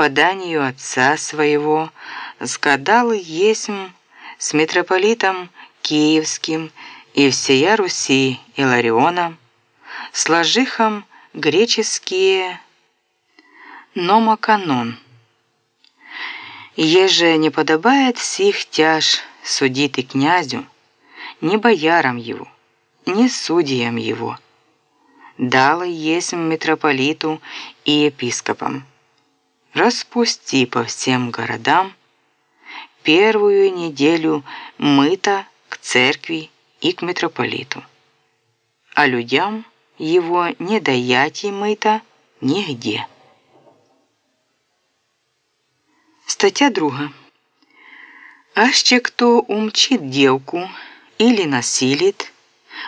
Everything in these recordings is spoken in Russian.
поданию отца своего сказал есмь с митрополитом Киевским и всея Руси Иларионом, сложихом греческие номоканон. Еже не подобает сих тяж судить и князю, ни боярам его, ни судьям его. Дало есть митрополиту и епископам. Распусти по всем городам первую неделю мыта к церкви и к митрополиту, а людям его не даять и мыта нигде. Стаття друга. А ще хто умчит девку или насилит,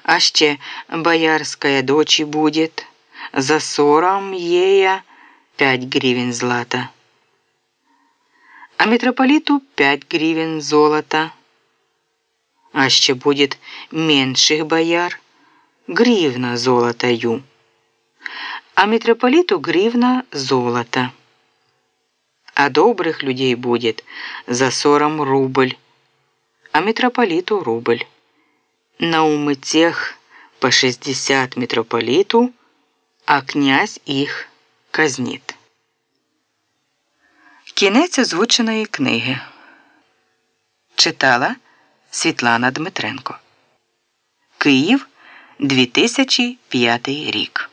а ще боярская дочь будет, за ссором ея пять гривен злата, а митрополиту пять гривен золота, а ще будет меньших бояр, гривна золотою, а митрополиту гривна золота. А добрых людей будет за сором рубль, а митрополиту рубль. На умытех по шестьдесят митрополиту, а князь їх казнит. Кінець озвученої книги читала Світлана Дмитренко. Київ 2005 рік.